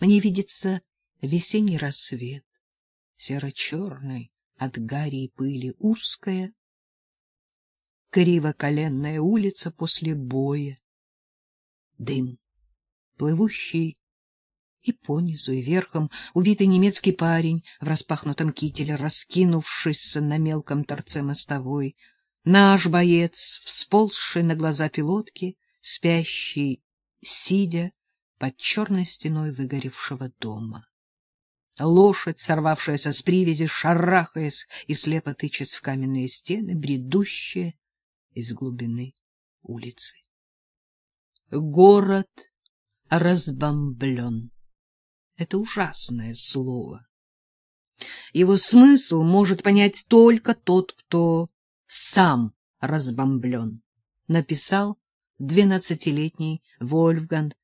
Мне видится весенний рассвет, серо-черный от гари и пыли, узкая, криво-коленная улица после боя, дым, плывущий и понизу, и верхом убитый немецкий парень в распахнутом кителе, раскинувшийся на мелком торце мостовой, наш боец, всползший на глаза пилотки, спящий, сидя под черной стеной выгоревшего дома. Лошадь, сорвавшаяся с привязи, шарахаясь и слепо тычась в каменные стены, бредущая из глубины улицы. Город разбомблен. Это ужасное слово. Его смысл может понять только тот, кто сам разбомблен, написал двенадцатилетний Вольфганг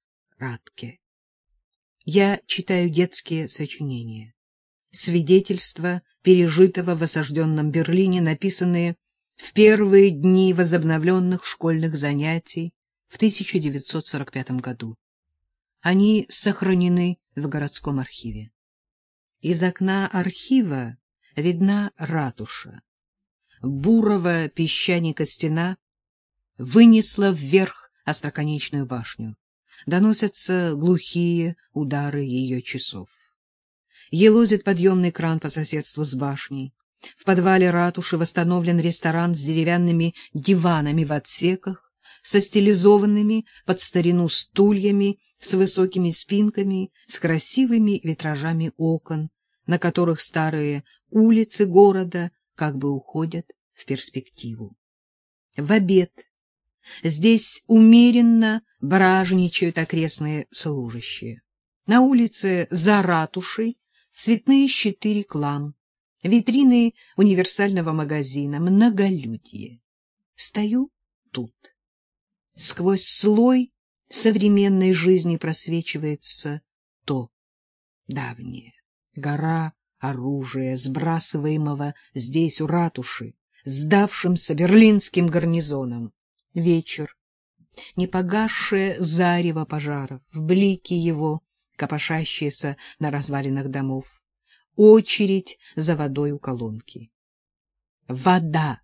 Радке. Я читаю детские сочинения, свидетельства пережитого в осажденном Берлине, написанные в первые дни возобновленных школьных занятий в 1945 году. Они сохранены в городском архиве. Из окна архива видна ратуша. Буровая песчаника стена вынесла вверх остроконечную башню доносятся глухие удары ее часов. Елозит подъемный кран по соседству с башней. В подвале ратуши восстановлен ресторан с деревянными диванами в отсеках, со стилизованными под старину стульями, с высокими спинками, с красивыми витражами окон, на которых старые улицы города как бы уходят в перспективу. В обед Здесь умеренно бражничают окрестные служащие. На улице за ратушей цветные щиты реклам, витрины универсального магазина, многолюдье. Стою тут. Сквозь слой современной жизни просвечивается то давнее. Гора оружия, сбрасываемого здесь у ратуши, сдавшимся берлинским гарнизоном. Вечер, непогасшее зарево пожаров, в блике его, копошащиеся на развалинах домов, очередь за водой у колонки. Вода.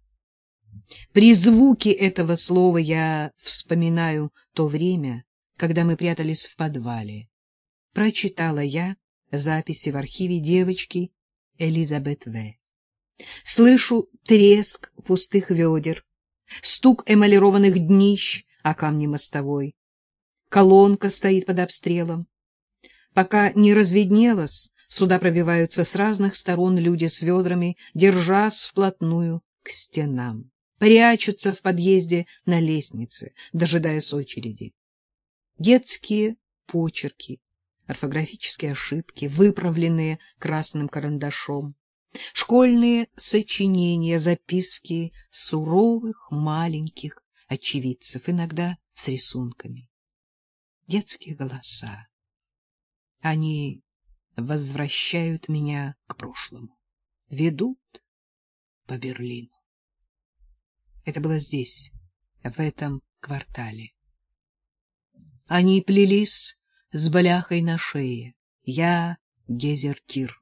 При звуке этого слова я вспоминаю то время, когда мы прятались в подвале. Прочитала я записи в архиве девочки Элизабет В. Слышу треск пустых ведер, стук эмалированных днищ о камне мостовой. Колонка стоит под обстрелом. Пока не разведнелось, сюда пробиваются с разных сторон люди с ведрами, держась вплотную к стенам. Прячутся в подъезде на лестнице, дожидаясь очереди. Детские почерки, орфографические ошибки, выправленные красным карандашом. Школьные сочинения, записки суровых маленьких очевидцев, иногда с рисунками. Детские голоса. Они возвращают меня к прошлому, ведут по Берлину. Это было здесь, в этом квартале. Они плелись с бляхой на шее. Я дезертир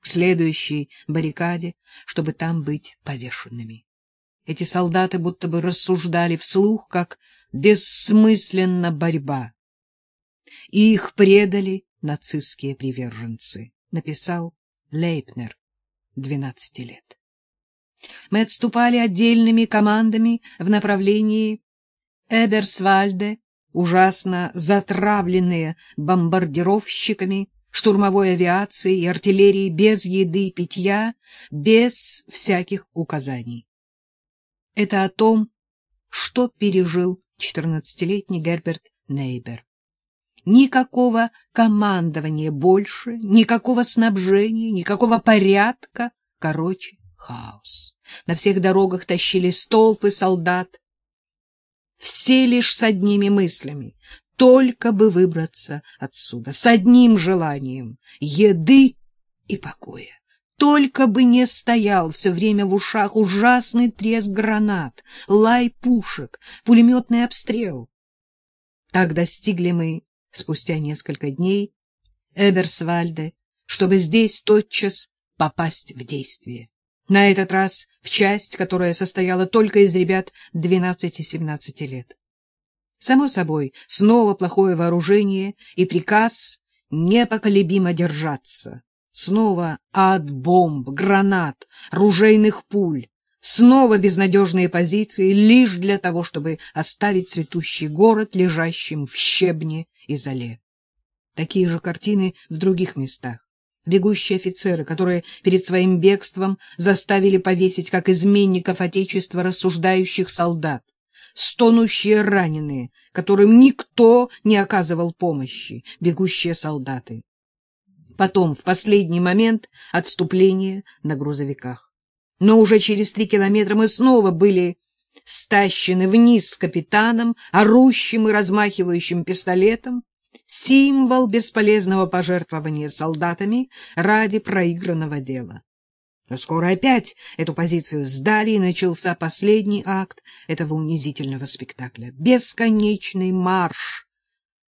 к следующей баррикаде, чтобы там быть повешенными. Эти солдаты будто бы рассуждали вслух, как бессмысленна борьба. И их предали нацистские приверженцы, написал Лейпнер, 12 лет. Мы отступали отдельными командами в направлении Эберсвальде, ужасно затравленные бомбардировщиками, штурмовой авиации и артиллерии без еды и питья, без всяких указаний. Это о том, что пережил 14-летний Герберт Нейбер. Никакого командования больше, никакого снабжения, никакого порядка, короче, хаос. На всех дорогах тащили столпы солдат, все лишь с одними мыслями только бы выбраться отсюда, с одним желанием — еды и покоя. Только бы не стоял все время в ушах ужасный треск гранат, лай пушек, пулеметный обстрел. Так достигли мы спустя несколько дней Эберсвальде, чтобы здесь тотчас попасть в действие. На этот раз в часть, которая состояла только из ребят 12-17 лет. Само собой, снова плохое вооружение и приказ непоколебимо держаться. Снова ад бомб, гранат, ружейных пуль. Снова безнадежные позиции лишь для того, чтобы оставить цветущий город лежащим в щебне и зале. Такие же картины в других местах. Бегущие офицеры, которые перед своим бегством заставили повесить как изменников Отечества рассуждающих солдат. Стонущие раненые, которым никто не оказывал помощи, бегущие солдаты. Потом, в последний момент, отступление на грузовиках но уже через три километра мы снова были стащены вниз с капитаном, орущим и размахивающим пистолетом, символ бесполезного пожертвования солдатами ради проигранного дела. Но скоро опять эту позицию сдали, и начался последний акт этого унизительного спектакля. Бесконечный марш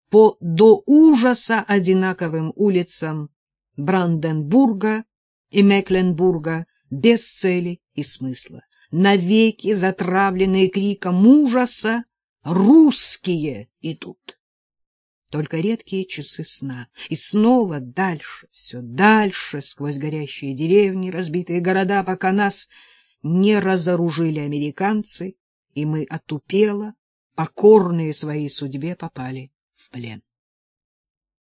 по до ужаса одинаковым улицам Бранденбурга и Мекленбурга, без цели и смысла, навеки затравленные криком ужаса «Русские идут!» Только редкие часы сна, и снова дальше, все дальше, сквозь горящие деревни, разбитые города, пока нас не разоружили американцы, и мы отупело, покорные своей судьбе, попали в плен.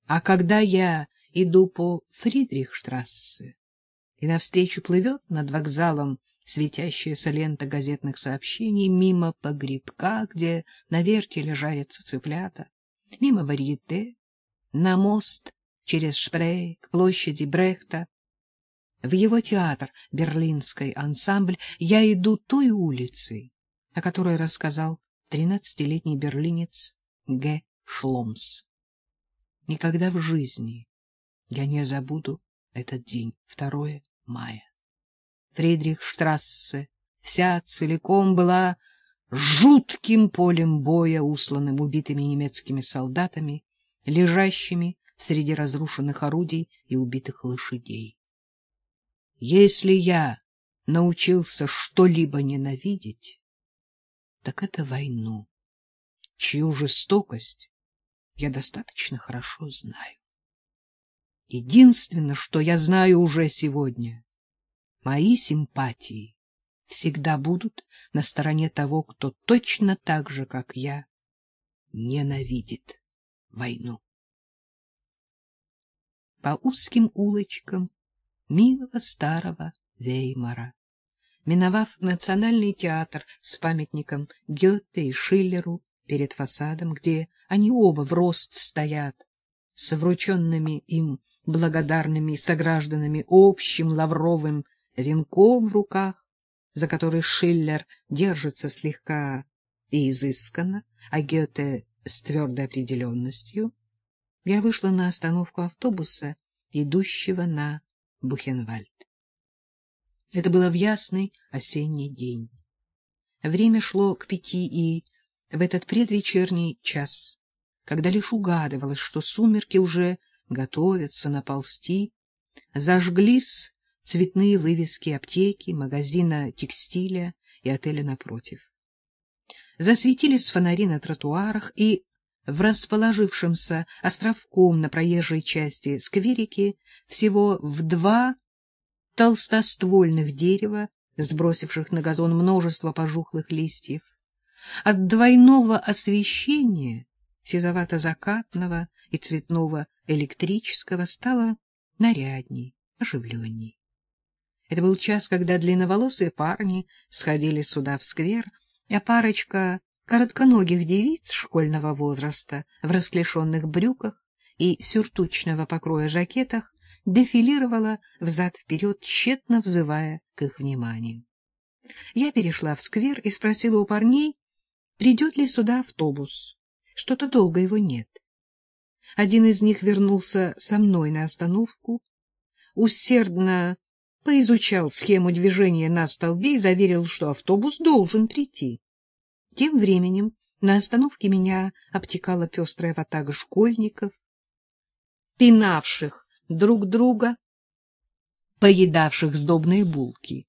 А когда я иду по Фридрихштрассе, и навстречу плывет над вокзалом светящаяся лента газетных сообщений мимо погребка, где на вертеле жарятся цыплята, мимо варьете, на мост через Шпрей к площади Брехта. В его театр «Берлинский ансамбль» я иду той улицей, о которой рассказал тринадцатилетний берлинец Г. Шломс. Никогда в жизни я не забуду этот день, 2 мая. Фридрихштрассе вся целиком была жутким полем боя, усланным убитыми немецкими солдатами, лежащими среди разрушенных орудий и убитых лошадей. Если я научился что-либо ненавидеть, так это войну, чью жестокость я достаточно хорошо знаю. Единственное, что я знаю уже сегодня, мои симпатии всегда будут на стороне того, кто точно так же, как я, ненавидит войну. По узким улочкам милого старого Веймара, миновав национальный театр с памятником Гёте и Шиллеру перед фасадом, где они оба в рост стоят, с врученными им благодарными согражданами общим лавровым венком в руках, за который Шиллер держится слегка и изысканно, а Гёте с твердой определенностью, я вышла на остановку автобуса, идущего на Бухенвальд. Это было в ясный осенний день. Время шло к пяти, и в этот предвечерний час, когда лишь угадывалось, что сумерки уже готовятся наползти, зажглись цветные вывески аптеки, магазина текстиля и отеля напротив. Засветились фонари на тротуарах, и в расположившемся островком на проезжей части скверике всего в два толстоствольных дерева, сбросивших на газон множество пожухлых листьев. От двойного освещения сизовато-закатного и цветного электрического стало нарядней, оживленней. Это был час, когда длинноволосые парни сходили сюда в сквер, а парочка коротконогих девиц школьного возраста в расклешенных брюках и сюртучного покроя жакетах дефилировала взад-вперед, тщетно взывая к их вниманию. Я перешла в сквер и спросила у парней, придет ли сюда автобус. Что-то долго его нет. Один из них вернулся со мной на остановку, усердно поизучал схему движения на столбе и заверил, что автобус должен прийти. Тем временем на остановке меня обтекала пестрая ватага школьников. пинавших друг друга, поедавших сдобные булки.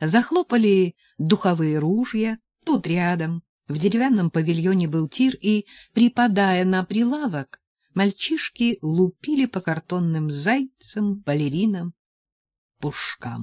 Захлопали духовые ружья, тут рядом, в деревянном павильоне был тир, и, припадая на прилавок, мальчишки лупили по картонным зайцам, балеринам, пушкам.